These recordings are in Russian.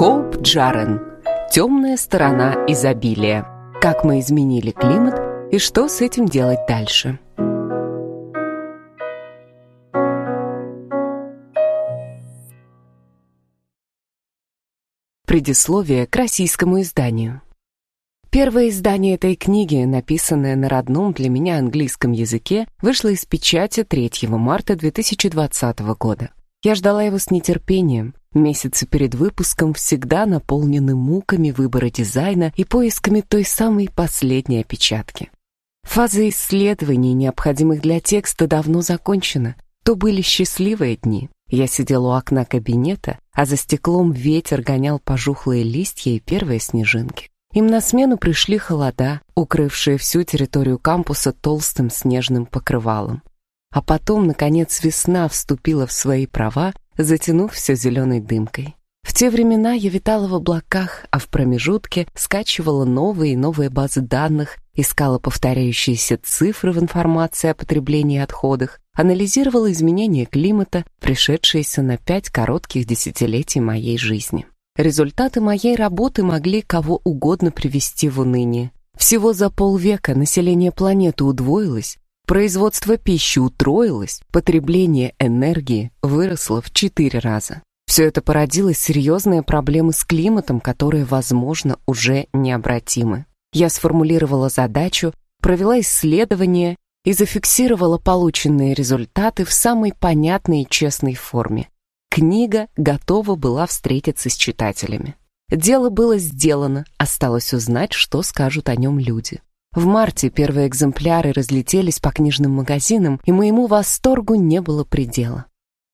Хоуп Джарен. Темная сторона изобилия. Как мы изменили климат и что с этим делать дальше. Предисловие к российскому изданию. Первое издание этой книги, написанное на родном для меня английском языке, вышло из печати 3 марта 2020 года. Я ждала его с нетерпением. Месяцы перед выпуском всегда наполнены муками выбора дизайна и поисками той самой последней опечатки. Фаза исследований, необходимых для текста, давно закончена. То были счастливые дни. Я сидела у окна кабинета, а за стеклом ветер гонял пожухлые листья и первые снежинки. Им на смену пришли холода, укрывшие всю территорию кампуса толстым снежным покрывалом. А потом, наконец, весна вступила в свои права, затянув все зеленой дымкой. В те времена я витала в облаках, а в промежутке скачивала новые и новые базы данных, искала повторяющиеся цифры в информации о потреблении и отходах, анализировала изменения климата, пришедшиеся на пять коротких десятилетий моей жизни. Результаты моей работы могли кого угодно привести в уныние. Всего за полвека население планеты удвоилось, производство пищи утроилось, потребление энергии выросло в четыре раза. Все это породило серьезные проблемы с климатом, которые, возможно, уже необратимы. Я сформулировала задачу, провела исследование и зафиксировала полученные результаты в самой понятной и честной форме. Книга готова была встретиться с читателями. Дело было сделано, осталось узнать, что скажут о нем люди. В марте первые экземпляры разлетелись по книжным магазинам, и моему восторгу не было предела.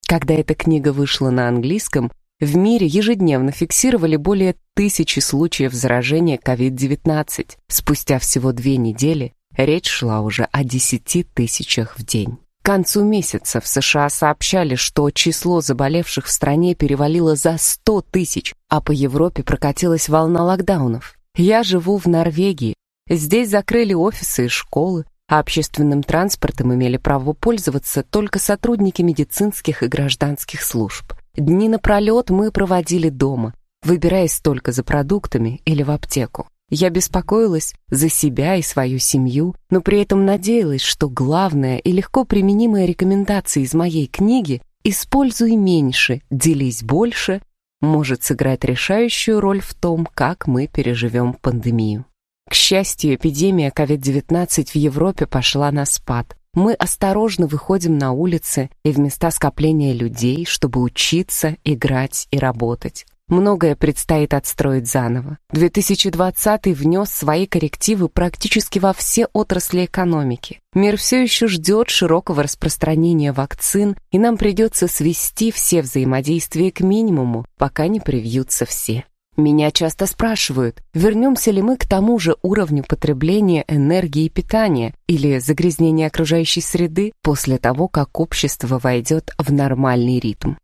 Когда эта книга вышла на английском, в мире ежедневно фиксировали более тысячи случаев заражения COVID-19. Спустя всего две недели речь шла уже о 10 тысячах в день. К концу месяца в США сообщали, что число заболевших в стране перевалило за 100 тысяч, а по Европе прокатилась волна локдаунов. Я живу в Норвегии. Здесь закрыли офисы и школы, а общественным транспортом имели право пользоваться только сотрудники медицинских и гражданских служб. Дни напролет мы проводили дома, выбираясь только за продуктами или в аптеку. Я беспокоилась за себя и свою семью, но при этом надеялась, что главная и легко применимая рекомендация из моей книги «Используй меньше, делись больше» может сыграть решающую роль в том, как мы переживем пандемию. К счастью, эпидемия COVID-19 в Европе пошла на спад. Мы осторожно выходим на улицы и в места скопления людей, чтобы учиться, играть и работать. Многое предстоит отстроить заново. 2020 внес свои коррективы практически во все отрасли экономики. Мир все еще ждет широкого распространения вакцин, и нам придется свести все взаимодействия к минимуму, пока не привьются все. Меня часто спрашивают, вернемся ли мы к тому же уровню потребления энергии и питания или загрязнения окружающей среды после того, как общество войдет в нормальный ритм.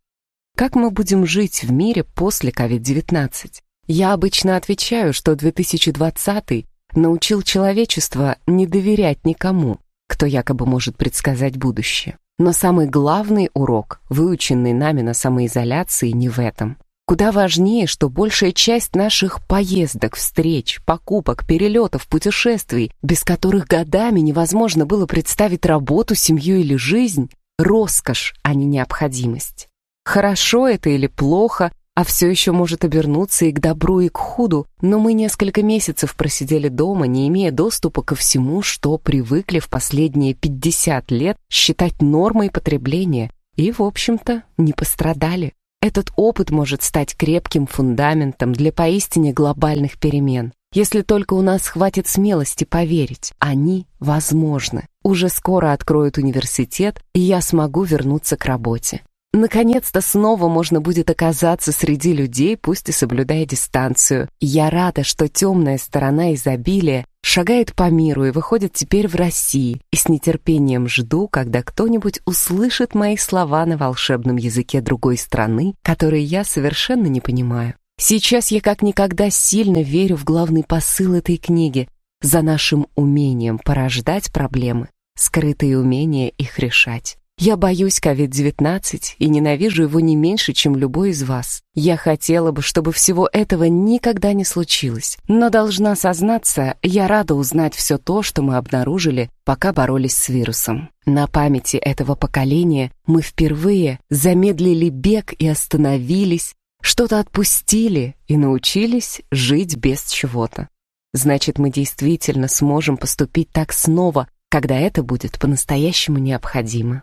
Как мы будем жить в мире после COVID-19? Я обычно отвечаю, что 2020 научил человечество не доверять никому, кто якобы может предсказать будущее. Но самый главный урок, выученный нами на самоизоляции, не в этом. Куда важнее, что большая часть наших поездок, встреч, покупок, перелетов, путешествий, без которых годами невозможно было представить работу, семью или жизнь, роскошь, а не необходимость. Хорошо это или плохо, а все еще может обернуться и к добру, и к худу, но мы несколько месяцев просидели дома, не имея доступа ко всему, что привыкли в последние 50 лет считать нормой потребления, и, в общем-то, не пострадали. Этот опыт может стать крепким фундаментом для поистине глобальных перемен. Если только у нас хватит смелости поверить, они возможны. Уже скоро откроют университет, и я смогу вернуться к работе. Наконец-то снова можно будет оказаться среди людей, пусть и соблюдая дистанцию. Я рада, что темная сторона изобилия шагает по миру и выходит теперь в России, и с нетерпением жду, когда кто-нибудь услышит мои слова на волшебном языке другой страны, которые я совершенно не понимаю. Сейчас я как никогда сильно верю в главный посыл этой книги за нашим умением порождать проблемы, скрытые умения их решать. Я боюсь COVID-19 и ненавижу его не меньше, чем любой из вас. Я хотела бы, чтобы всего этого никогда не случилось. Но должна сознаться, я рада узнать все то, что мы обнаружили, пока боролись с вирусом. На памяти этого поколения мы впервые замедлили бег и остановились, что-то отпустили и научились жить без чего-то. Значит, мы действительно сможем поступить так снова, когда это будет по-настоящему необходимо.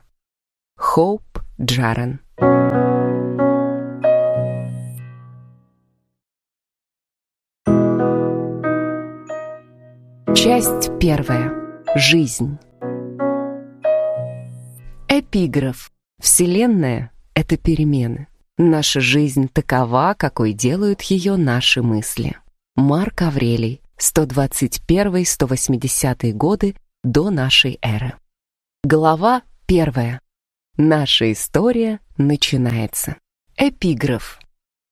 Хоуп Джарен Часть первая. Жизнь. Эпиграф. Вселенная — это перемены. Наша жизнь такова, какой делают ее наши мысли. Марк Аврелий, 121-180 годы до нашей эры. Глава первая. Наша история начинается. Эпиграф.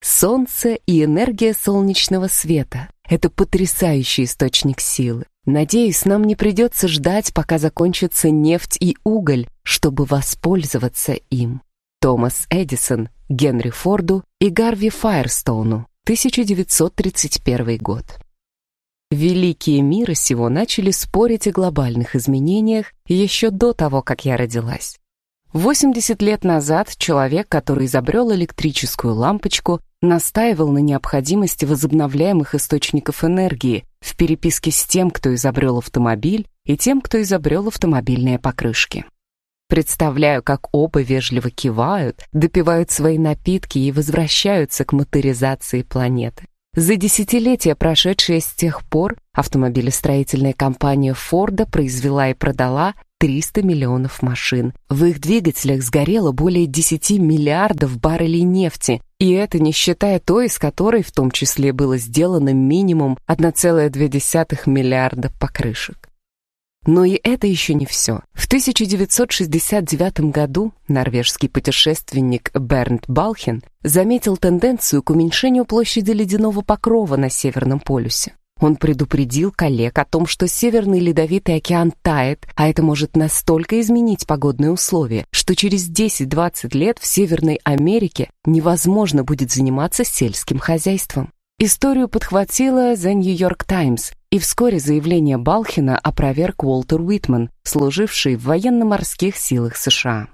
Солнце и энергия солнечного света — это потрясающий источник силы. Надеюсь, нам не придется ждать, пока закончится нефть и уголь, чтобы воспользоваться им. Томас Эдисон, Генри Форду и Гарви Файерстоуну, 1931 год. Великие мира сего начали спорить о глобальных изменениях еще до того, как я родилась. 80 лет назад человек, который изобрел электрическую лампочку, настаивал на необходимости возобновляемых источников энергии в переписке с тем, кто изобрел автомобиль, и тем, кто изобрел автомобильные покрышки. Представляю, как оба вежливо кивают, допивают свои напитки и возвращаются к моторизации планеты. За десятилетия, прошедшие с тех пор, автомобилестроительная компания Форда произвела и продала 300 миллионов машин. В их двигателях сгорело более 10 миллиардов баррелей нефти, и это не считая той, из которой в том числе было сделано минимум 1,2 миллиарда покрышек. Но и это еще не все. В 1969 году норвежский путешественник Бернт Балхен заметил тенденцию к уменьшению площади ледяного покрова на Северном полюсе. Он предупредил коллег о том, что Северный Ледовитый океан тает, а это может настолько изменить погодные условия, что через 10-20 лет в Северной Америке невозможно будет заниматься сельским хозяйством. Историю подхватила The New York Times, и вскоре заявление Балхина опроверг Уолтер Уитман, служивший в военно-морских силах США.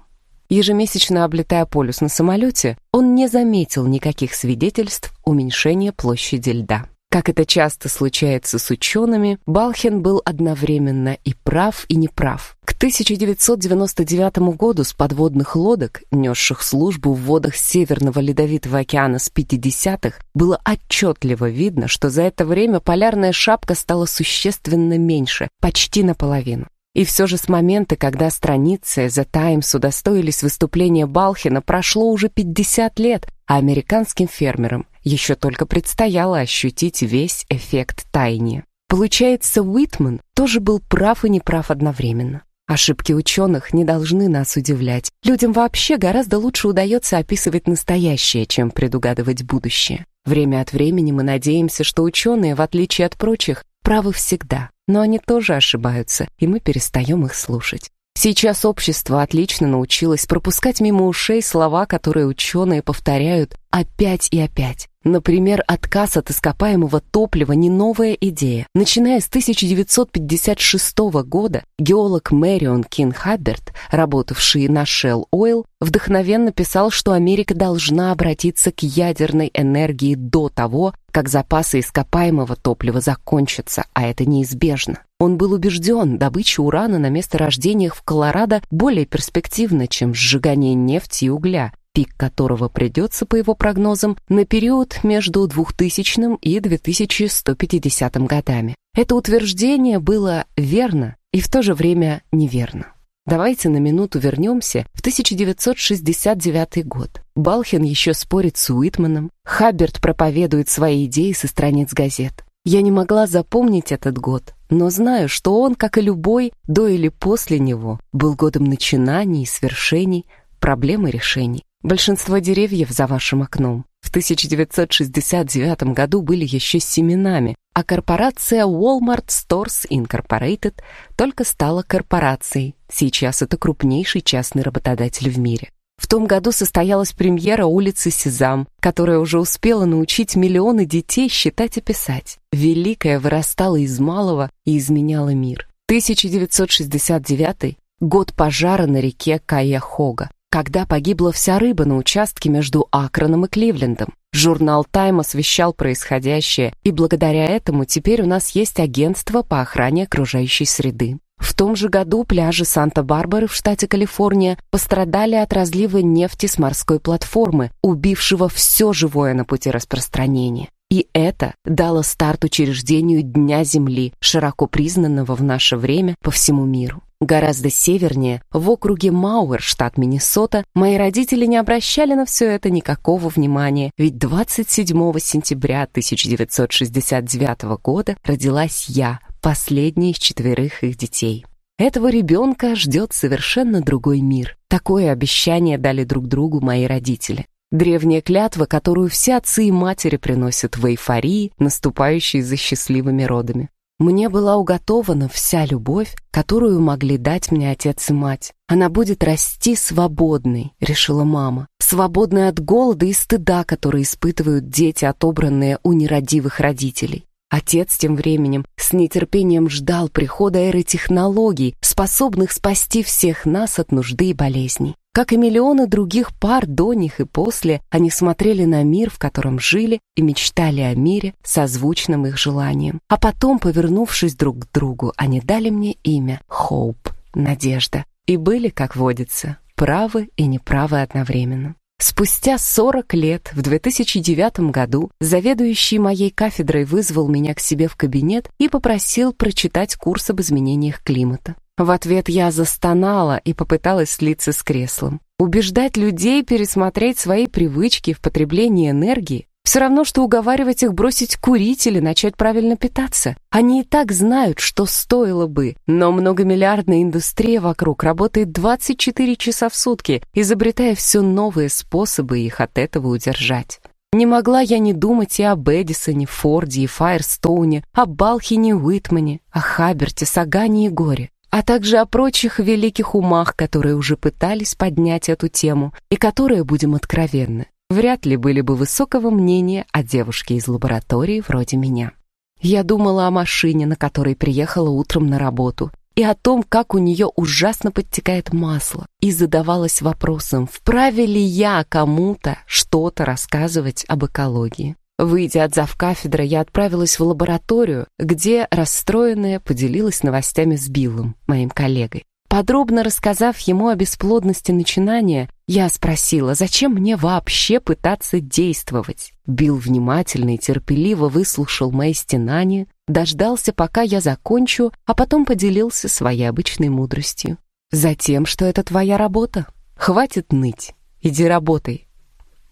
Ежемесячно облетая полюс на самолете, он не заметил никаких свидетельств уменьшения площади льда. Как это часто случается с учеными, Балхин был одновременно и прав, и неправ. К 1999 году с подводных лодок, несших службу в водах Северного Ледовитого океана с 50-х, было отчетливо видно, что за это время полярная шапка стала существенно меньше, почти наполовину. И все же с момента, когда страницы The Times удостоились выступления Балхина, прошло уже 50 лет, а американским фермерам еще только предстояло ощутить весь эффект тайни. Получается, Уитман тоже был прав и неправ одновременно. Ошибки ученых не должны нас удивлять. Людям вообще гораздо лучше удается описывать настоящее, чем предугадывать будущее. Время от времени мы надеемся, что ученые, в отличие от прочих, правы всегда. Но они тоже ошибаются, и мы перестаем их слушать. Сейчас общество отлично научилось пропускать мимо ушей слова, которые ученые повторяют опять и опять. Например, отказ от ископаемого топлива не новая идея. Начиная с 1956 года геолог Мэрион Кин Хабберт, работавший на Shell Oil, вдохновенно писал, что Америка должна обратиться к ядерной энергии до того, как запасы ископаемого топлива закончатся, а это неизбежно. Он был убежден, добыча урана на месторождениях в Колорадо более перспективна, чем сжигание нефти и угля, пик которого придется, по его прогнозам, на период между 2000 и 2150 годами. Это утверждение было верно и в то же время неверно. Давайте на минуту вернемся в 1969 год. Балхин еще спорит с Уитманом, Хабберт проповедует свои идеи со страниц газет. Я не могла запомнить этот год, но знаю, что он, как и любой, до или после него, был годом начинаний свершений, проблем и решений. Большинство деревьев за вашим окном в 1969 году были еще семенами, а корпорация Walmart Stores Incorporated только стала корпорацией. Сейчас это крупнейший частный работодатель в мире. В том году состоялась премьера улицы Сезам, которая уже успела научить миллионы детей считать и писать. Великая вырастала из малого и изменяла мир. 1969 год пожара на реке Каяхога, когда погибла вся рыба на участке между Акроном и Кливлендом. Журнал «Тайм» освещал происходящее, и благодаря этому теперь у нас есть агентство по охране окружающей среды. В том же году пляжи Санта-Барбары в штате Калифорния пострадали от разлива нефти с морской платформы, убившего все живое на пути распространения. И это дало старт учреждению Дня Земли, широко признанного в наше время по всему миру. Гораздо севернее, в округе Мауэр, штат Миннесота, мои родители не обращали на все это никакого внимания, ведь 27 сентября 1969 года родилась я, последняя из четверых их детей. Этого ребенка ждет совершенно другой мир. Такое обещание дали друг другу мои родители. Древняя клятва, которую все отцы и матери приносят в эйфории, наступающей за счастливыми родами. Мне была уготована вся любовь, которую могли дать мне отец и мать. Она будет расти свободной, решила мама. Свободной от голода и стыда, которые испытывают дети, отобранные у нерадивых родителей. Отец тем временем с нетерпением ждал прихода эры технологий, способных спасти всех нас от нужды и болезней. Как и миллионы других пар до них и после, они смотрели на мир, в котором жили, и мечтали о мире, созвучном их желаниям. А потом, повернувшись друг к другу, они дали мне имя Хоуп, Надежда, и были, как водится, правы и неправы одновременно. Спустя 40 лет, в 2009 году, заведующий моей кафедрой вызвал меня к себе в кабинет и попросил прочитать курс об изменениях климата. В ответ я застонала и попыталась слиться с креслом. Убеждать людей пересмотреть свои привычки в потреблении энергии все равно, что уговаривать их бросить курить или начать правильно питаться. Они и так знают, что стоило бы, но многомиллиардная индустрия вокруг работает 24 часа в сутки, изобретая все новые способы их от этого удержать. Не могла я не думать и об Эдисоне, Форде и Файрстоуне, о Балхине Уитмане, о Хаберте, Сагане и Горе а также о прочих великих умах, которые уже пытались поднять эту тему и которые, будем откровенны, вряд ли были бы высокого мнения о девушке из лаборатории вроде меня. Я думала о машине, на которой приехала утром на работу, и о том, как у нее ужасно подтекает масло, и задавалась вопросом, вправе ли я кому-то что-то рассказывать об экологии. Выйдя от завкафедры, я отправилась в лабораторию, где, расстроенная, поделилась новостями с Биллом, моим коллегой. Подробно рассказав ему о бесплодности начинания, я спросила, зачем мне вообще пытаться действовать. Билл внимательно и терпеливо выслушал мои стенания, дождался, пока я закончу, а потом поделился своей обычной мудростью. «Затем, что это твоя работа. Хватит ныть. Иди работай.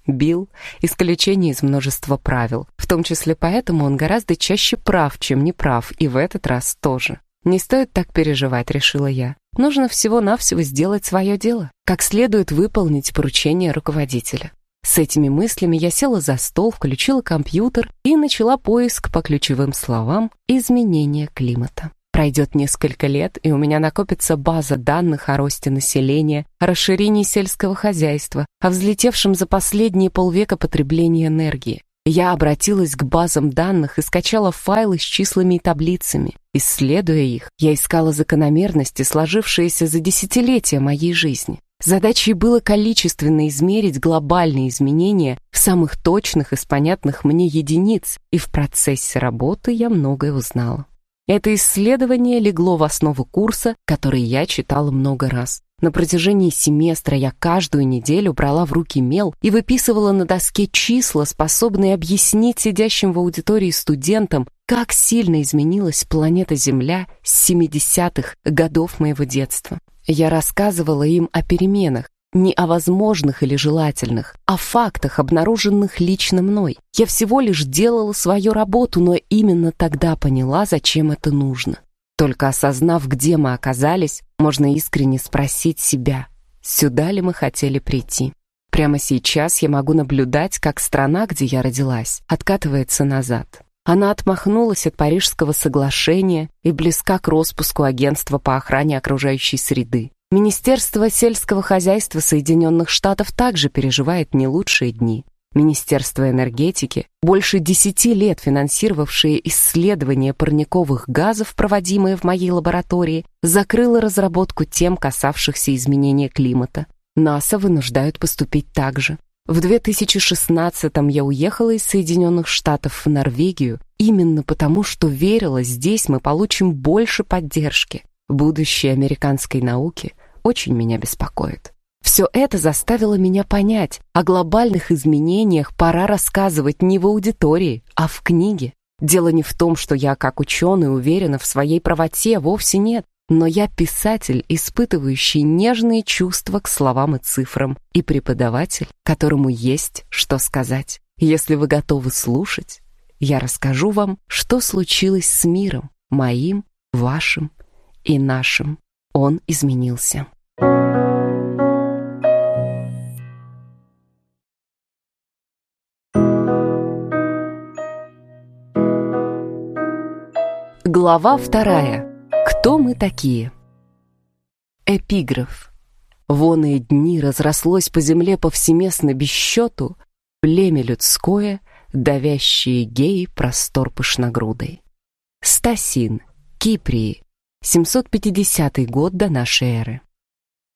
Билл — исключение из множества правил, в том числе поэтому он гораздо чаще прав, чем не прав, и в этот раз тоже. «Не стоит так переживать», — решила я. «Нужно всего-навсего сделать свое дело, как следует выполнить поручение руководителя». С этими мыслями я села за стол, включила компьютер и начала поиск по ключевым словам «изменение климата». Пройдет несколько лет, и у меня накопится база данных о росте населения, о расширении сельского хозяйства, о взлетевшем за последние полвека потреблении энергии. Я обратилась к базам данных и скачала файлы с числами и таблицами. Исследуя их, я искала закономерности, сложившиеся за десятилетия моей жизни. Задачей было количественно измерить глобальные изменения в самых точных и понятных мне единиц, и в процессе работы я многое узнала. Это исследование легло в основу курса, который я читала много раз. На протяжении семестра я каждую неделю брала в руки мел и выписывала на доске числа, способные объяснить сидящим в аудитории студентам, как сильно изменилась планета Земля с 70-х годов моего детства. Я рассказывала им о переменах, не о возможных или желательных, а фактах, обнаруженных лично мной. Я всего лишь делала свою работу, но именно тогда поняла, зачем это нужно. Только осознав, где мы оказались, можно искренне спросить себя, сюда ли мы хотели прийти. Прямо сейчас я могу наблюдать, как страна, где я родилась, откатывается назад. Она отмахнулась от Парижского соглашения и близка к распуску агентства по охране окружающей среды. Министерство сельского хозяйства Соединенных Штатов также переживает не лучшие дни. Министерство энергетики, больше десяти лет финансировавшее исследования парниковых газов, проводимые в моей лаборатории, закрыло разработку тем, касавшихся изменения климата. НАСА вынуждают поступить так же. В 2016-м я уехала из Соединенных Штатов в Норвегию именно потому, что верила, здесь мы получим больше поддержки. Будущее американской науки очень меня беспокоит. Все это заставило меня понять, о глобальных изменениях пора рассказывать не в аудитории, а в книге. Дело не в том, что я, как ученый, уверена в своей правоте, вовсе нет но я писатель, испытывающий нежные чувства к словам и цифрам, и преподаватель, которому есть что сказать. Если вы готовы слушать, я расскажу вам, что случилось с миром, моим, вашим и нашим. Он изменился. Глава вторая. Кто мы такие? Эпиграф. Вон и дни разрослось по земле повсеместно без счету, племя людское, давящие геи простор пышногрудой. Стасин, Киприи, 750 год до нашей эры.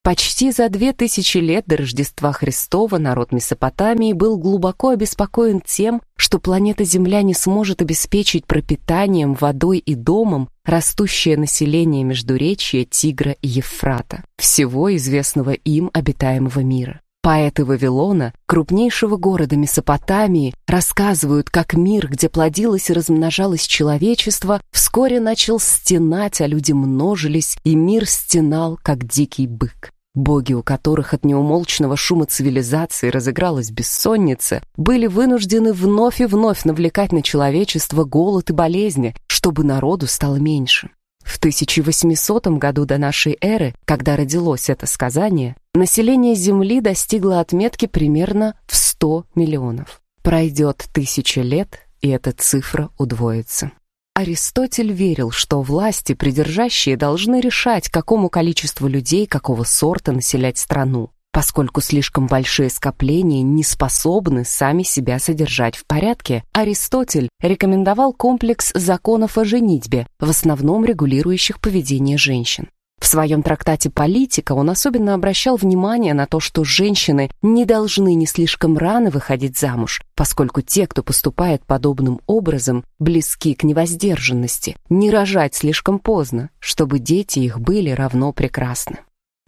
Почти за две тысячи лет до Рождества Христова народ Месопотамии был глубоко обеспокоен тем, что планета Земля не сможет обеспечить пропитанием, водой и домом растущее население Междуречья, Тигра и Евфрата, всего известного им обитаемого мира. Поэты Вавилона, крупнейшего города Месопотамии, рассказывают, как мир, где плодилось и размножалось человечество, вскоре начал стенать, а люди множились, и мир стенал, как дикий бык. Боги, у которых от неумолчного шума цивилизации разыгралась бессонница, были вынуждены вновь и вновь навлекать на человечество голод и болезни, чтобы народу стало меньше. В 1800 году до нашей эры, когда родилось это сказание, население Земли достигло отметки примерно в 100 миллионов. Пройдет тысяча лет, и эта цифра удвоится. Аристотель верил, что власти, придержащие, должны решать, какому количеству людей какого сорта населять страну, поскольку слишком большие скопления не способны сами себя содержать в порядке. Аристотель рекомендовал комплекс законов о женитьбе, в основном регулирующих поведение женщин. В своем трактате «Политика» он особенно обращал внимание на то, что женщины не должны не слишком рано выходить замуж, поскольку те, кто поступает подобным образом, близки к невоздержанности, не рожать слишком поздно, чтобы дети их были равно прекрасны.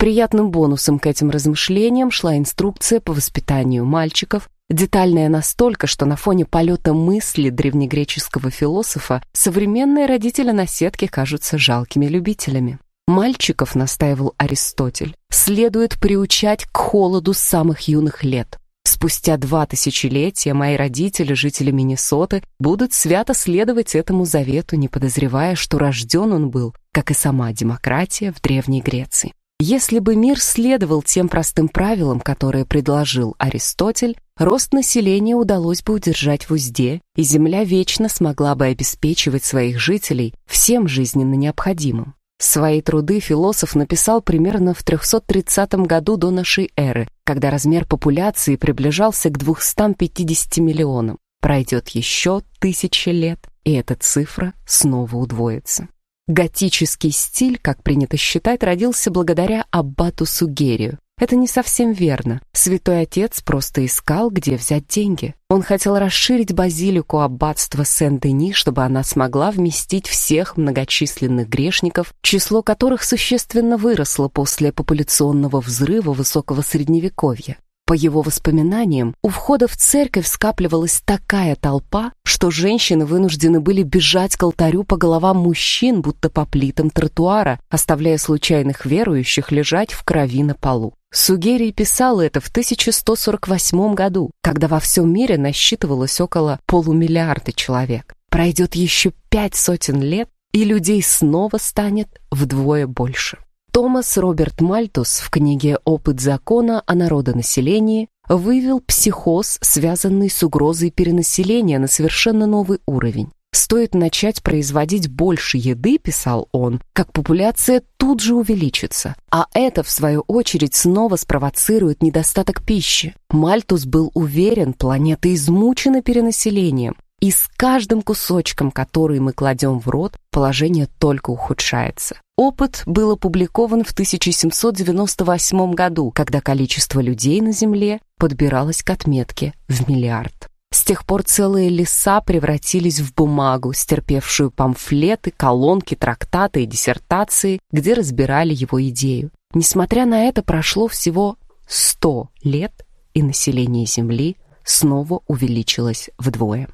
Приятным бонусом к этим размышлениям шла инструкция по воспитанию мальчиков, детальная настолько, что на фоне полета мысли древнегреческого философа современные родители на сетке кажутся жалкими любителями. Мальчиков, настаивал Аристотель, следует приучать к холоду с самых юных лет. Спустя два тысячелетия мои родители, жители Миннесоты, будут свято следовать этому завету, не подозревая, что рожден он был, как и сама демократия в Древней Греции. Если бы мир следовал тем простым правилам, которые предложил Аристотель, рост населения удалось бы удержать в узде, и Земля вечно смогла бы обеспечивать своих жителей всем жизненно необходимым. Свои труды философ написал примерно в 330 году до нашей эры, когда размер популяции приближался к 250 миллионам. Пройдет еще тысячи лет, и эта цифра снова удвоится. Готический стиль, как принято считать, родился благодаря аббату Сугерию, это не совсем верно. Святой Отец просто искал, где взять деньги. Он хотел расширить базилику аббатства Сен-Дени, чтобы она смогла вместить всех многочисленных грешников, число которых существенно выросло после популяционного взрыва высокого средневековья. По его воспоминаниям, у входа в церковь скапливалась такая толпа, что женщины вынуждены были бежать к алтарю по головам мужчин, будто по плитам тротуара, оставляя случайных верующих лежать в крови на полу. Сугерий писал это в 1148 году, когда во всем мире насчитывалось около полумиллиарда человек. Пройдет еще пять сотен лет, и людей снова станет вдвое больше. Томас Роберт Мальтус в книге «Опыт закона о народонаселении» вывел психоз, связанный с угрозой перенаселения на совершенно новый уровень. Стоит начать производить больше еды, писал он, как популяция тут же увеличится. А это, в свою очередь, снова спровоцирует недостаток пищи. Мальтус был уверен, планета измучена перенаселением. И с каждым кусочком, который мы кладем в рот, положение только ухудшается. Опыт был опубликован в 1798 году, когда количество людей на Земле подбиралось к отметке в миллиард. С тех пор целые леса превратились в бумагу, стерпевшую памфлеты, колонки, трактаты и диссертации, где разбирали его идею. Несмотря на это, прошло всего 100 лет, и население Земли снова увеличилось вдвое.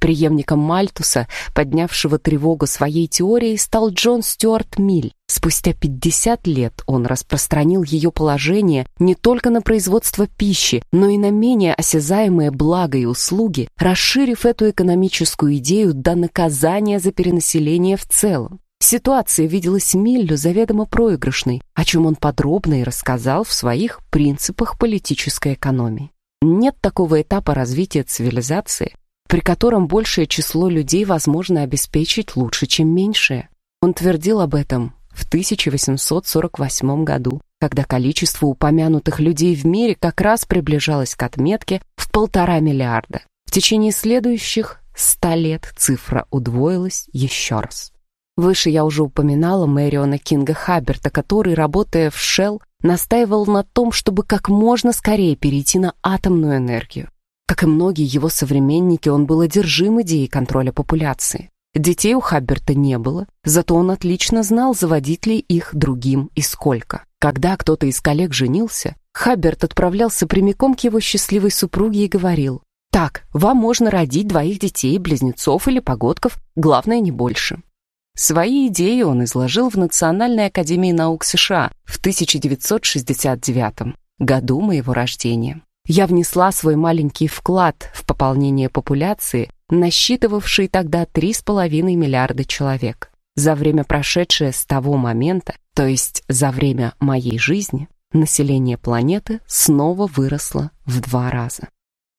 Преемником Мальтуса, поднявшего тревогу своей теорией, стал Джон Стюарт Миль. Спустя 50 лет он распространил ее положение не только на производство пищи, но и на менее осязаемые блага и услуги, расширив эту экономическую идею до наказания за перенаселение в целом. Ситуация виделась Миллю заведомо проигрышной, о чем он подробно и рассказал в своих принципах политической экономии. Нет такого этапа развития цивилизации, при котором большее число людей возможно обеспечить лучше, чем меньшее. Он твердил об этом в 1848 году, когда количество упомянутых людей в мире как раз приближалось к отметке в полтора миллиарда. В течение следующих ста лет цифра удвоилась еще раз. Выше я уже упоминала Мэриона Кинга Хабберта, который, работая в Shell, настаивал на том, чтобы как можно скорее перейти на атомную энергию. Как и многие его современники, он был одержим идеей контроля популяции. Детей у Хабберта не было, зато он отлично знал, заводить ли их другим и сколько. Когда кто-то из коллег женился, Хабберт отправлялся прямиком к его счастливой супруге и говорил, «Так, вам можно родить двоих детей, близнецов или погодков, главное не больше». Свои идеи он изложил в Национальной академии наук США в 1969 году моего рождения я внесла свой маленький вклад в пополнение популяции, насчитывавшей тогда 3,5 миллиарда человек. За время, прошедшее с того момента, то есть за время моей жизни, население планеты снова выросло в два раза.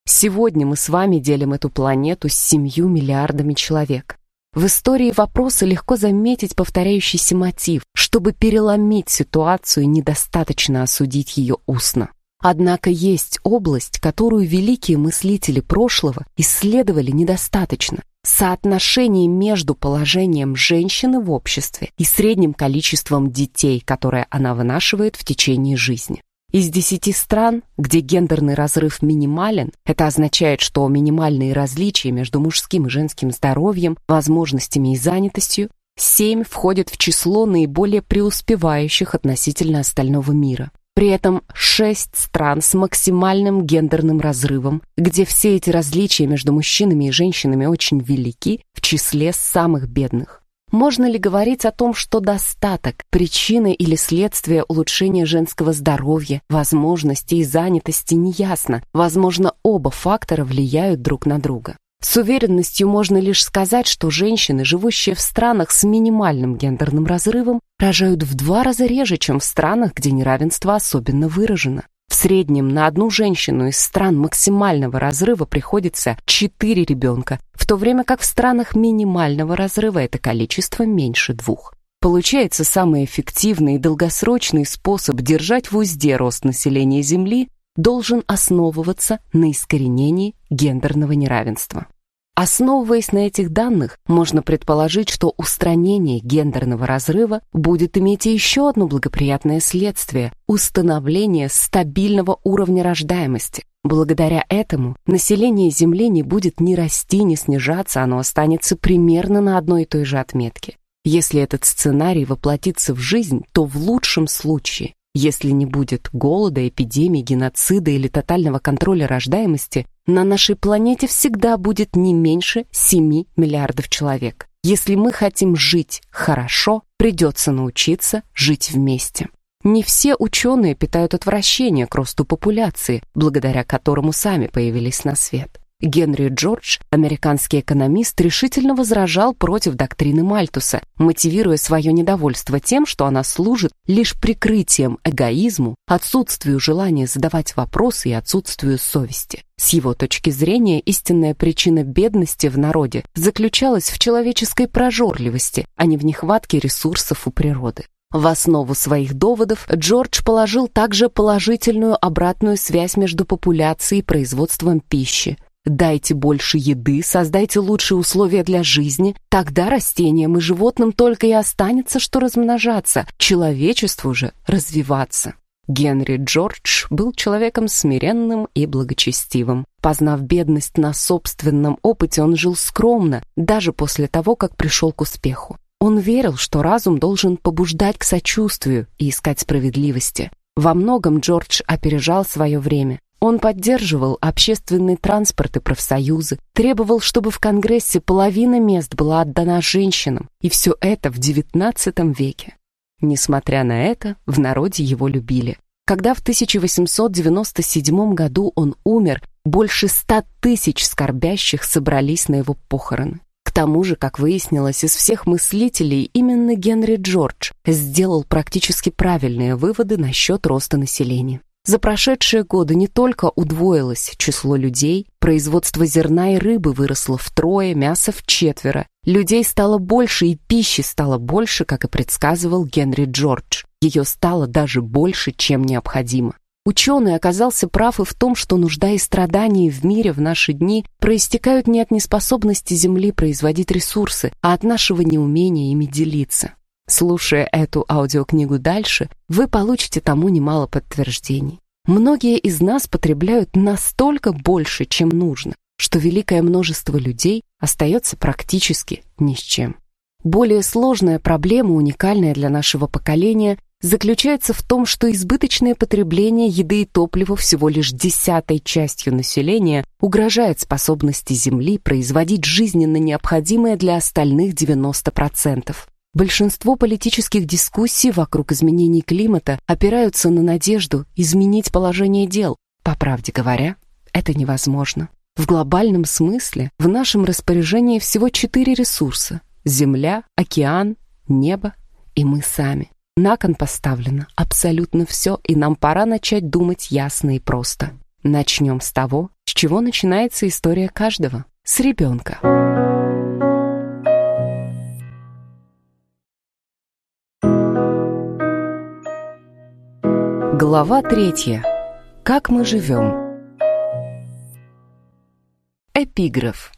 Сегодня мы с вами делим эту планету с семью миллиардами человек. В истории вопроса легко заметить повторяющийся мотив. Чтобы переломить ситуацию, недостаточно осудить ее устно. Однако есть область, которую великие мыслители прошлого исследовали недостаточно. Соотношение между положением женщины в обществе и средним количеством детей, которое она вынашивает в течение жизни. Из десяти стран, где гендерный разрыв минимален, это означает, что минимальные различия между мужским и женским здоровьем, возможностями и занятостью, семь входят в число наиболее преуспевающих относительно остального мира. При этом шесть стран с максимальным гендерным разрывом, где все эти различия между мужчинами и женщинами очень велики, в числе самых бедных. Можно ли говорить о том, что достаток – причина или следствие улучшения женского здоровья, возможностей и занятости неясно. Возможно, оба фактора влияют друг на друга. С уверенностью можно лишь сказать, что женщины, живущие в странах с минимальным гендерным разрывом, рожают в два раза реже, чем в странах, где неравенство особенно выражено. В среднем на одну женщину из стран максимального разрыва приходится 4 ребенка, в то время как в странах минимального разрыва это количество меньше двух. Получается, самый эффективный и долгосрочный способ держать в узде рост населения Земли должен основываться на искоренении гендерного неравенства. Основываясь на этих данных, можно предположить, что устранение гендерного разрыва будет иметь еще одно благоприятное следствие – установление стабильного уровня рождаемости. Благодаря этому население Земли не будет ни расти, ни снижаться, оно останется примерно на одной и той же отметке. Если этот сценарий воплотится в жизнь, то в лучшем случае если не будет голода, эпидемий, геноцида или тотального контроля рождаемости, на нашей планете всегда будет не меньше 7 миллиардов человек. Если мы хотим жить хорошо, придется научиться жить вместе. Не все ученые питают отвращение к росту популяции, благодаря которому сами появились на свет. Генри Джордж, американский экономист, решительно возражал против доктрины Мальтуса, мотивируя свое недовольство тем, что она служит лишь прикрытием эгоизму, отсутствию желания задавать вопросы и отсутствию совести. С его точки зрения, истинная причина бедности в народе заключалась в человеческой прожорливости, а не в нехватке ресурсов у природы. В основу своих доводов Джордж положил также положительную обратную связь между популяцией и производством пищи, Дайте больше еды, создайте лучшие условия для жизни, тогда растениям и животным только и останется, что размножаться, человечеству же развиваться. Генри Джордж был человеком смиренным и благочестивым. Познав бедность на собственном опыте, он жил скромно, даже после того, как пришел к успеху. Он верил, что разум должен побуждать к сочувствию и искать справедливости. Во многом Джордж опережал свое время. Он поддерживал общественный транспорт и профсоюзы, требовал, чтобы в Конгрессе половина мест была отдана женщинам, и все это в XIX веке. Несмотря на это, в народе его любили. Когда в 1897 году он умер, больше ста тысяч скорбящих собрались на его похороны. К тому же, как выяснилось, из всех мыслителей именно Генри Джордж сделал практически правильные выводы насчет роста населения. За прошедшие годы не только удвоилось число людей, производство зерна и рыбы выросло втрое, мясо четверо. Людей стало больше и пищи стало больше, как и предсказывал Генри Джордж. Ее стало даже больше, чем необходимо. Ученый оказался прав и в том, что нужда и страдания в мире в наши дни проистекают не от неспособности Земли производить ресурсы, а от нашего неумения ими делиться. Слушая эту аудиокнигу дальше, вы получите тому немало подтверждений. Многие из нас потребляют настолько больше, чем нужно, что великое множество людей остается практически ни с чем. Более сложная проблема, уникальная для нашего поколения, заключается в том, что избыточное потребление еды и топлива всего лишь десятой частью населения угрожает способности Земли производить жизненно необходимое для остальных 90%. Большинство политических дискуссий вокруг изменений климата опираются на надежду изменить положение дел. По правде говоря, это невозможно. В глобальном смысле в нашем распоряжении всего четыре ресурса – земля, океан, небо и мы сами. На кон поставлено абсолютно все, и нам пора начать думать ясно и просто. Начнем с того, с чего начинается история каждого – с ребенка. Глава третья. Как мы живем? Эпиграф.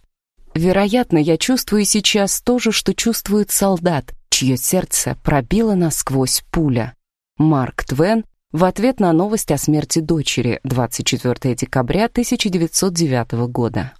Вероятно, я чувствую сейчас то же, что чувствует солдат, чье сердце пробило насквозь пуля. Марк Твен в ответ на новость о смерти дочери 24 декабря 1909 года.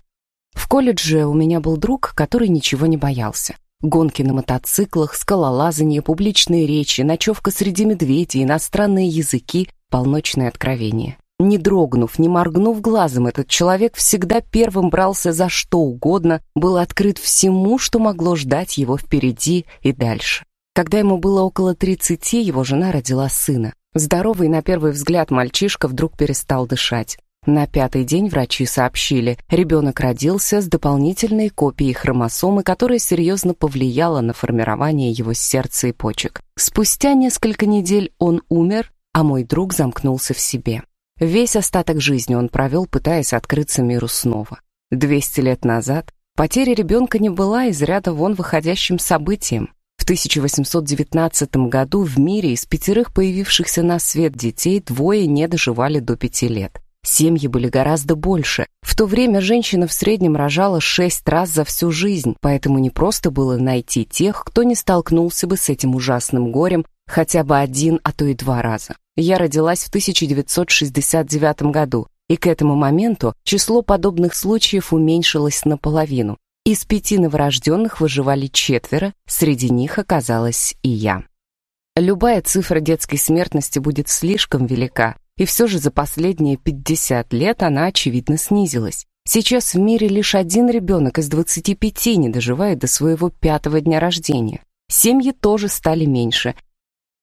В колледже у меня был друг, который ничего не боялся. Гонки на мотоциклах, скалолазание, публичные речи, ночевка среди медведей, иностранные языки, полночное откровение. Не дрогнув, не моргнув глазом, этот человек всегда первым брался за что угодно, был открыт всему, что могло ждать его впереди и дальше. Когда ему было около 30, его жена родила сына. Здоровый на первый взгляд мальчишка вдруг перестал дышать. На пятый день врачи сообщили, ребенок родился с дополнительной копией хромосомы, которая серьезно повлияла на формирование его сердца и почек. Спустя несколько недель он умер, а мой друг замкнулся в себе. Весь остаток жизни он провел, пытаясь открыться миру снова. 200 лет назад потеря ребенка не была из ряда вон выходящим событием. В 1819 году в мире из пятерых появившихся на свет детей двое не доживали до пяти лет. Семьи были гораздо больше. В то время женщина в среднем рожала шесть раз за всю жизнь, поэтому не просто было найти тех, кто не столкнулся бы с этим ужасным горем хотя бы один, а то и два раза. Я родилась в 1969 году, и к этому моменту число подобных случаев уменьшилось наполовину. Из пяти новорожденных выживали четверо, среди них оказалась и я. Любая цифра детской смертности будет слишком велика, и все же за последние 50 лет она, очевидно, снизилась. Сейчас в мире лишь один ребенок из 25 не доживает до своего пятого дня рождения. Семьи тоже стали меньше.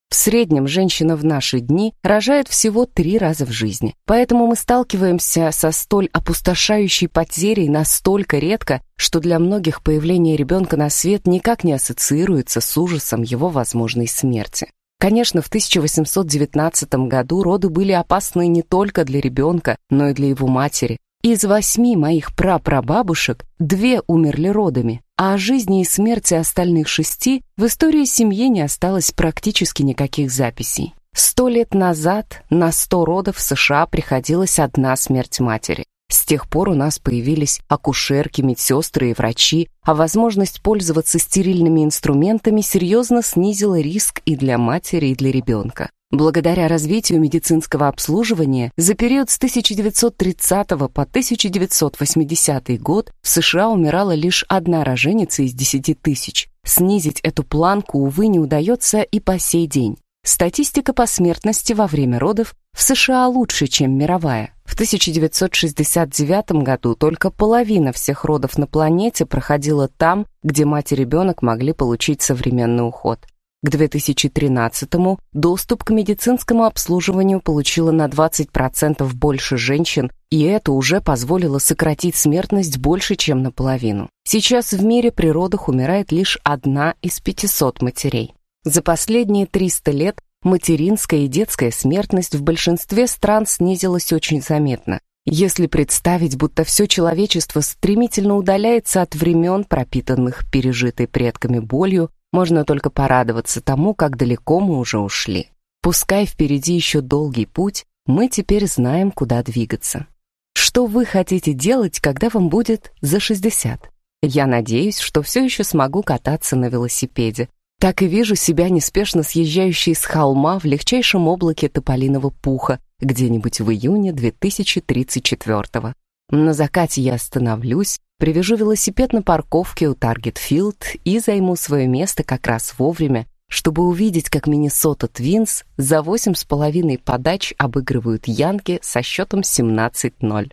В среднем женщина в наши дни рожает всего три раза в жизни, поэтому мы сталкиваемся со столь опустошающей потерей настолько редко, что для многих появление ребенка на свет никак не ассоциируется с ужасом его возможной смерти. Конечно, в 1819 году роды были опасны не только для ребенка, но и для его матери. Из восьми моих прапрабабушек две умерли родами, а о жизни и смерти остальных шести в истории семьи не осталось практически никаких записей. Сто лет назад на сто родов в США приходилась одна смерть матери. С тех пор у нас появились акушерки, медсестры и врачи, а возможность пользоваться стерильными инструментами серьезно снизила риск и для матери, и для ребенка. Благодаря развитию медицинского обслуживания за период с 1930 по 1980 год в США умирала лишь одна роженица из 10 тысяч. Снизить эту планку, увы, не удается и по сей день. Статистика по смертности во время родов в США лучше, чем мировая. В 1969 году только половина всех родов на планете проходила там, где мать и ребенок могли получить современный уход. К 2013-му доступ к медицинскому обслуживанию получило на 20% больше женщин, и это уже позволило сократить смертность больше, чем наполовину. Сейчас в мире при родах умирает лишь одна из 500 матерей. За последние 300 лет материнская и детская смертность в большинстве стран снизилась очень заметно. Если представить, будто все человечество стремительно удаляется от времен, пропитанных пережитой предками болью, можно только порадоваться тому, как далеко мы уже ушли. Пускай впереди еще долгий путь, мы теперь знаем, куда двигаться. Что вы хотите делать, когда вам будет за 60? Я надеюсь, что все еще смогу кататься на велосипеде. Так и вижу себя неспешно съезжающей с холма в легчайшем облаке тополиного пуха где-нибудь в июне 2034 -го. На закате я остановлюсь, Привяжу велосипед на парковке у Таргет-Филд и займу свое место как раз вовремя, чтобы увидеть, как Миннесота Твинс за восемь с половиной подач обыгрывают Янки со счетом 17-0.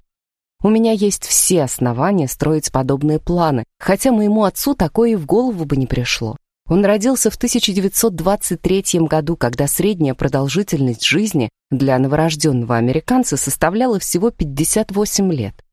У меня есть все основания строить подобные планы, хотя моему отцу такое и в голову бы не пришло. Он родился в 1923 году, когда средняя продолжительность жизни для новорожденного американца составляла всего 58 лет.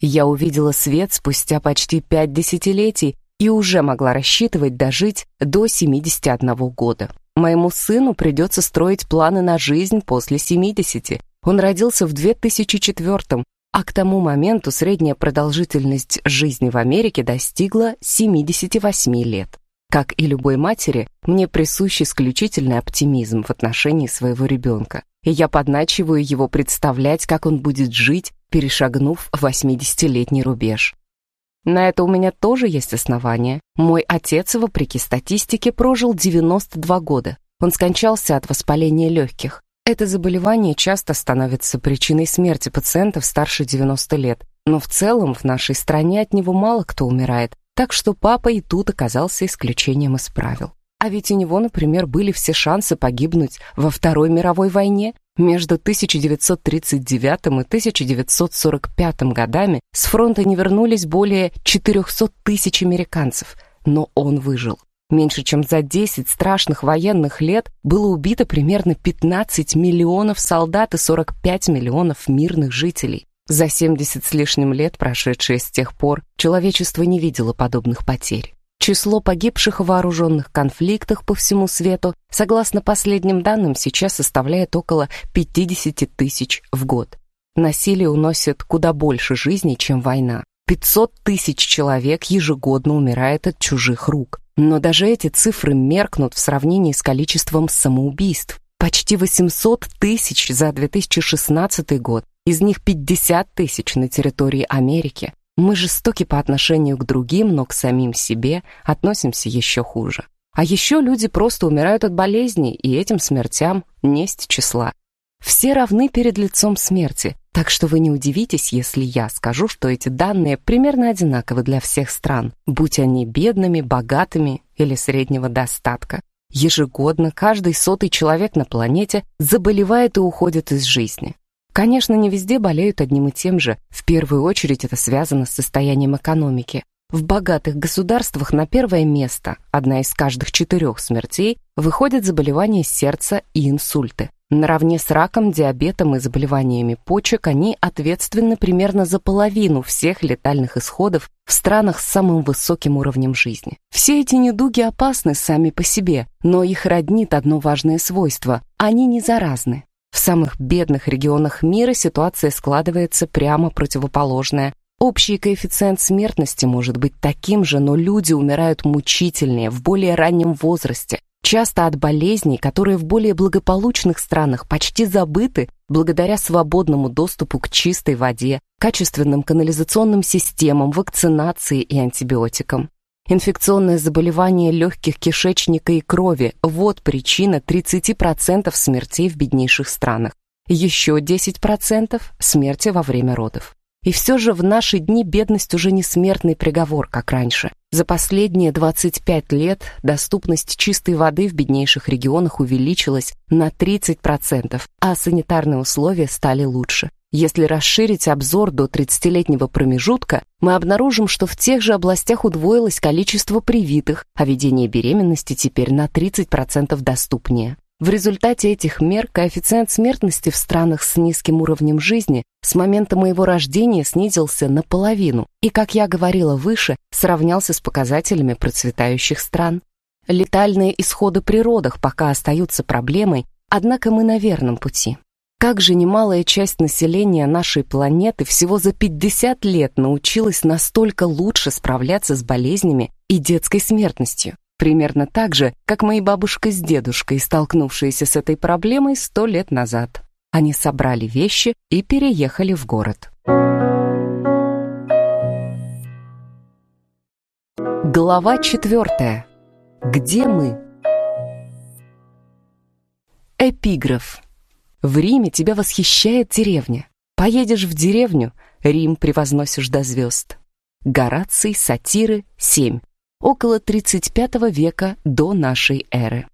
Я увидела свет спустя почти пять десятилетий и уже могла рассчитывать дожить до 71 года. Моему сыну придется строить планы на жизнь после 70. Он родился в 2004 а к тому моменту средняя продолжительность жизни в Америке достигла 78 лет. Как и любой матери, мне присущ исключительный оптимизм в отношении своего ребенка, и я подначиваю его представлять, как он будет жить перешагнув 80-летний рубеж. На это у меня тоже есть основания. Мой отец, вопреки статистике, прожил 92 года. Он скончался от воспаления легких. Это заболевание часто становится причиной смерти пациентов старше 90 лет, но в целом в нашей стране от него мало кто умирает, так что папа и тут оказался исключением из правил. А ведь у него, например, были все шансы погибнуть во Второй мировой войне, между 1939 и 1945 годами с фронта не вернулись более 400 тысяч американцев, но он выжил. Меньше чем за 10 страшных военных лет было убито примерно 15 миллионов солдат и 45 миллионов мирных жителей. За 70 с лишним лет, прошедшие с тех пор, человечество не видело подобных потерь. Число погибших в вооруженных конфликтах по всему свету, согласно последним данным, сейчас составляет около 50 тысяч в год. Насилие уносит куда больше жизней, чем война. 500 тысяч человек ежегодно умирает от чужих рук. Но даже эти цифры меркнут в сравнении с количеством самоубийств. Почти 800 тысяч за 2016 год, из них 50 тысяч на территории Америки. Мы жестоки по отношению к другим, но к самим себе относимся еще хуже. А еще люди просто умирают от болезней, и этим смертям несть числа. Все равны перед лицом смерти, так что вы не удивитесь, если я скажу, что эти данные примерно одинаковы для всех стран, будь они бедными, богатыми или среднего достатка. Ежегодно каждый сотый человек на планете заболевает и уходит из жизни. Конечно, не везде болеют одним и тем же. В первую очередь это связано с состоянием экономики. В богатых государствах на первое место, одна из каждых четырех смертей, выходят заболевания сердца и инсульты. Наравне с раком, диабетом и заболеваниями почек они ответственны примерно за половину всех летальных исходов в странах с самым высоким уровнем жизни. Все эти недуги опасны сами по себе, но их роднит одно важное свойство – они не заразны. В самых бедных регионах мира ситуация складывается прямо противоположная. Общий коэффициент смертности может быть таким же, но люди умирают мучительнее, в более раннем возрасте, часто от болезней, которые в более благополучных странах почти забыты благодаря свободному доступу к чистой воде, качественным канализационным системам, вакцинации и антибиотикам. Инфекционное заболевание легких кишечника и крови – вот причина 30% смертей в беднейших странах. Еще 10% – смерти во время родов. И все же в наши дни бедность уже не смертный приговор, как раньше. За последние 25 лет доступность чистой воды в беднейших регионах увеличилась на 30%, а санитарные условия стали лучше. Если расширить обзор до 30-летнего промежутка, мы обнаружим, что в тех же областях удвоилось количество привитых, а ведение беременности теперь на 30% доступнее. В результате этих мер коэффициент смертности в странах с низким уровнем жизни с момента моего рождения снизился наполовину и, как я говорила выше, сравнялся с показателями процветающих стран. Летальные исходы при родах пока остаются проблемой, однако мы на верном пути. Как же немалая часть населения нашей планеты всего за 50 лет научилась настолько лучше справляться с болезнями и детской смертностью. Примерно так же, как мои бабушка с дедушкой, столкнувшиеся с этой проблемой сто лет назад. Они собрали вещи и переехали в город. Глава четвертая. Где мы? Эпиграф. В Риме тебя восхищает деревня. Поедешь в деревню, Рим превозносишь до звезд. Гораций, сатиры, 7 около 35 века до нашей эры.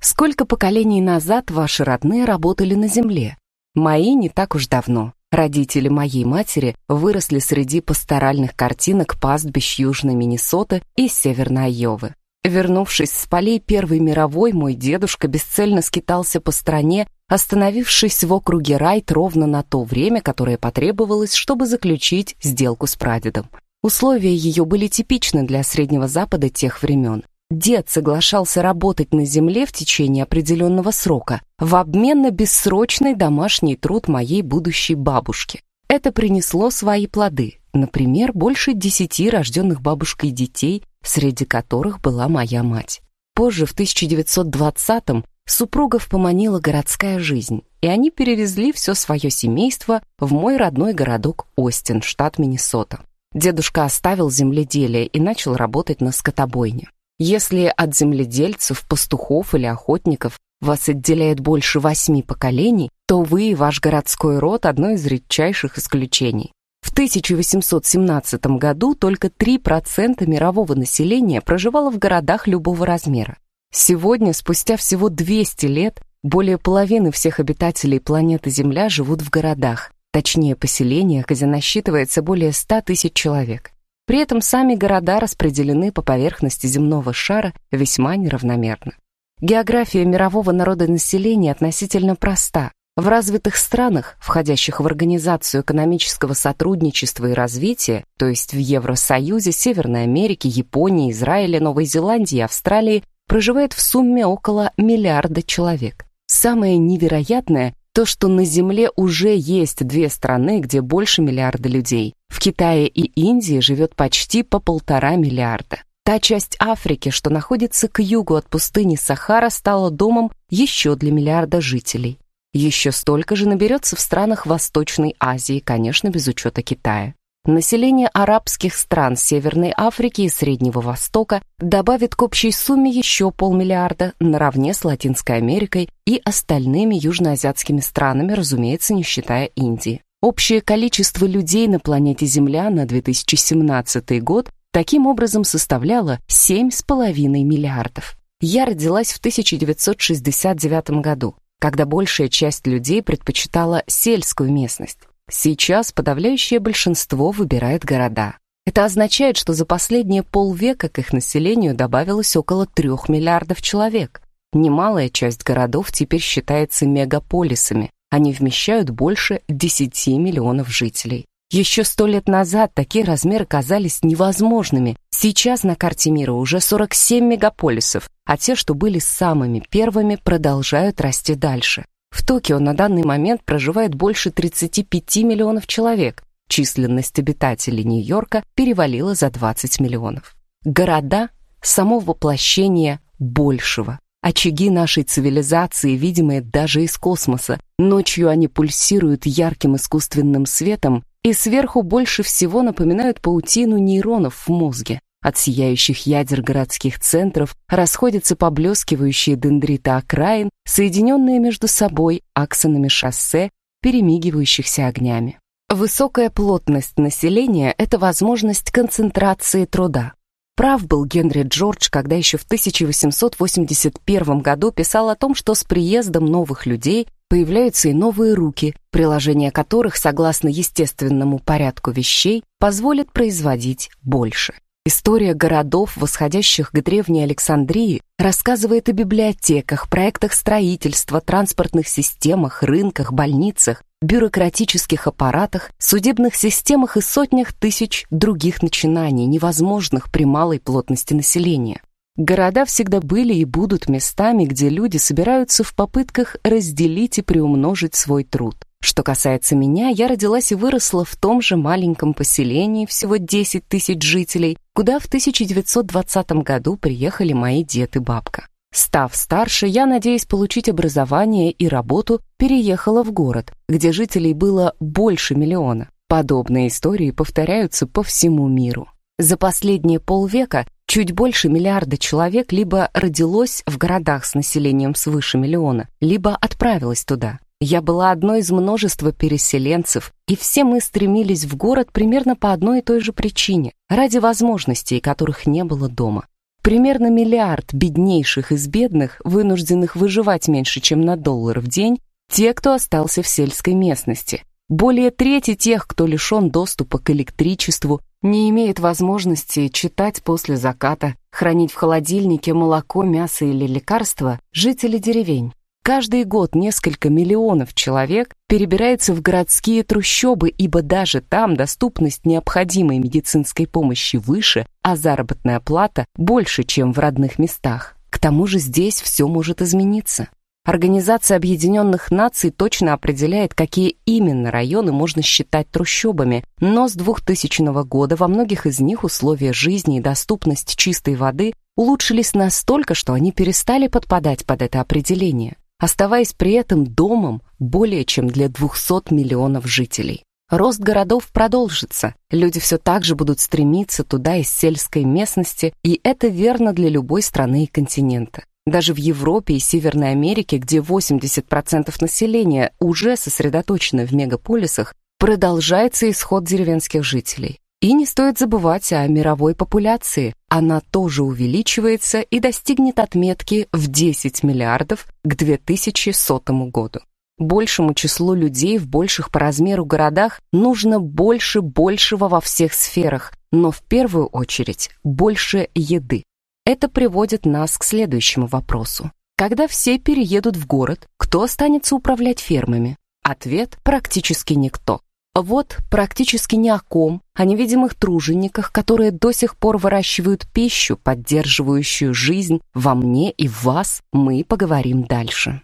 Сколько поколений назад ваши родные работали на земле? Мои не так уж давно. Родители моей матери выросли среди пасторальных картинок пастбищ Южной Миннесоты и Северной Айовы. Вернувшись с полей Первой мировой, мой дедушка бесцельно скитался по стране, остановившись в округе Райт ровно на то время, которое потребовалось, чтобы заключить сделку с прадедом. Условия ее были типичны для Среднего Запада тех времен. Дед соглашался работать на земле в течение определенного срока в обмен на бессрочный домашний труд моей будущей бабушки. Это принесло свои плоды, например, больше десяти рожденных бабушкой детей, среди которых была моя мать. Позже, в 1920-м, супругов поманила городская жизнь, и они перевезли все свое семейство в мой родной городок Остин, штат Миннесота. Дедушка оставил земледелие и начал работать на скотобойне. Если от земледельцев, пастухов или охотников вас отделяет больше восьми поколений, то вы и ваш городской род – одно из редчайших исключений. В 1817 году только 3% мирового населения проживало в городах любого размера. Сегодня, спустя всего 200 лет, более половины всех обитателей планеты Земля живут в городах, Точнее, поселениях, где насчитывается более 100 тысяч человек. При этом сами города распределены по поверхности земного шара весьма неравномерно. География мирового народонаселения относительно проста. В развитых странах, входящих в Организацию экономического сотрудничества и развития, то есть в Евросоюзе, Северной Америке, Японии, Израиле, Новой Зеландии и Австралии, проживает в сумме около миллиарда человек. Самое невероятное, то, что на Земле уже есть две страны, где больше миллиарда людей. В Китае и Индии живет почти по полтора миллиарда. Та часть Африки, что находится к югу от пустыни Сахара, стала домом еще для миллиарда жителей. Еще столько же наберется в странах Восточной Азии, конечно, без учета Китая. Население арабских стран Северной Африки и Среднего Востока добавит к общей сумме еще полмиллиарда наравне с Латинской Америкой и остальными южноазиатскими странами, разумеется, не считая Индии. Общее количество людей на планете Земля на 2017 год таким образом составляло 7,5 миллиардов. Я родилась в 1969 году, когда большая часть людей предпочитала сельскую местность. Сейчас подавляющее большинство выбирает города. Это означает, что за последние полвека к их населению добавилось около трех миллиардов человек. Немалая часть городов теперь считается мегаполисами. Они вмещают больше 10 миллионов жителей. Еще сто лет назад такие размеры казались невозможными. Сейчас на карте мира уже 47 мегаполисов, а те, что были самыми первыми, продолжают расти дальше. В Токио на данный момент проживает больше 35 миллионов человек. Численность обитателей Нью-Йорка перевалила за 20 миллионов. Города — само воплощение большего. Очаги нашей цивилизации, видимые даже из космоса. Ночью они пульсируют ярким искусственным светом и сверху больше всего напоминают паутину нейронов в мозге. От сияющих ядер городских центров расходятся поблескивающие дендриты окраин, соединенные между собой аксонами шоссе, перемигивающихся огнями. Высокая плотность населения – это возможность концентрации труда. Прав был Генри Джордж, когда еще в 1881 году писал о том, что с приездом новых людей появляются и новые руки, приложение которых, согласно естественному порядку вещей, позволит производить больше. История городов, восходящих к древней Александрии, рассказывает о библиотеках, проектах строительства, транспортных системах, рынках, больницах, бюрократических аппаратах, судебных системах и сотнях тысяч других начинаний, невозможных при малой плотности населения. Города всегда были и будут местами, где люди собираются в попытках разделить и приумножить свой труд. Что касается меня, я родилась и выросла в том же маленьком поселении, всего 10 тысяч жителей, куда в 1920 году приехали мои дед и бабка. Став старше, я, надеясь получить образование и работу, переехала в город, где жителей было больше миллиона. Подобные истории повторяются по всему миру. За последние полвека чуть больше миллиарда человек либо родилось в городах с населением свыше миллиона, либо отправилось туда. Я была одной из множества переселенцев, и все мы стремились в город примерно по одной и той же причине, ради возможностей, которых не было дома. Примерно миллиард беднейших из бедных, вынужденных выживать меньше, чем на доллар в день, те, кто остался в сельской местности. Более трети тех, кто лишен доступа к электричеству, не имеет возможности читать после заката, хранить в холодильнике молоко, мясо или лекарства, жители деревень. Каждый год несколько миллионов человек перебирается в городские трущобы, ибо даже там доступность необходимой медицинской помощи выше, а заработная плата больше, чем в родных местах. К тому же здесь все может измениться. Организация Объединенных Наций точно определяет, какие именно районы можно считать трущобами, но с 2000 года во многих из них условия жизни и доступность чистой воды улучшились настолько, что они перестали подпадать под это определение оставаясь при этом домом более чем для 200 миллионов жителей. Рост городов продолжится, люди все так же будут стремиться туда из сельской местности, и это верно для любой страны и континента. Даже в Европе и Северной Америке, где 80% населения уже сосредоточено в мегаполисах, продолжается исход деревенских жителей. И не стоит забывать о мировой популяции. Она тоже увеличивается и достигнет отметки в 10 миллиардов к 2100 году. Большему числу людей в больших по размеру городах нужно больше большего во всех сферах, но в первую очередь больше еды. Это приводит нас к следующему вопросу. Когда все переедут в город, кто останется управлять фермами? Ответ – практически никто. Вот практически ни о ком, о невидимых тружениках, которые до сих пор выращивают пищу, поддерживающую жизнь во мне и в вас, мы поговорим дальше.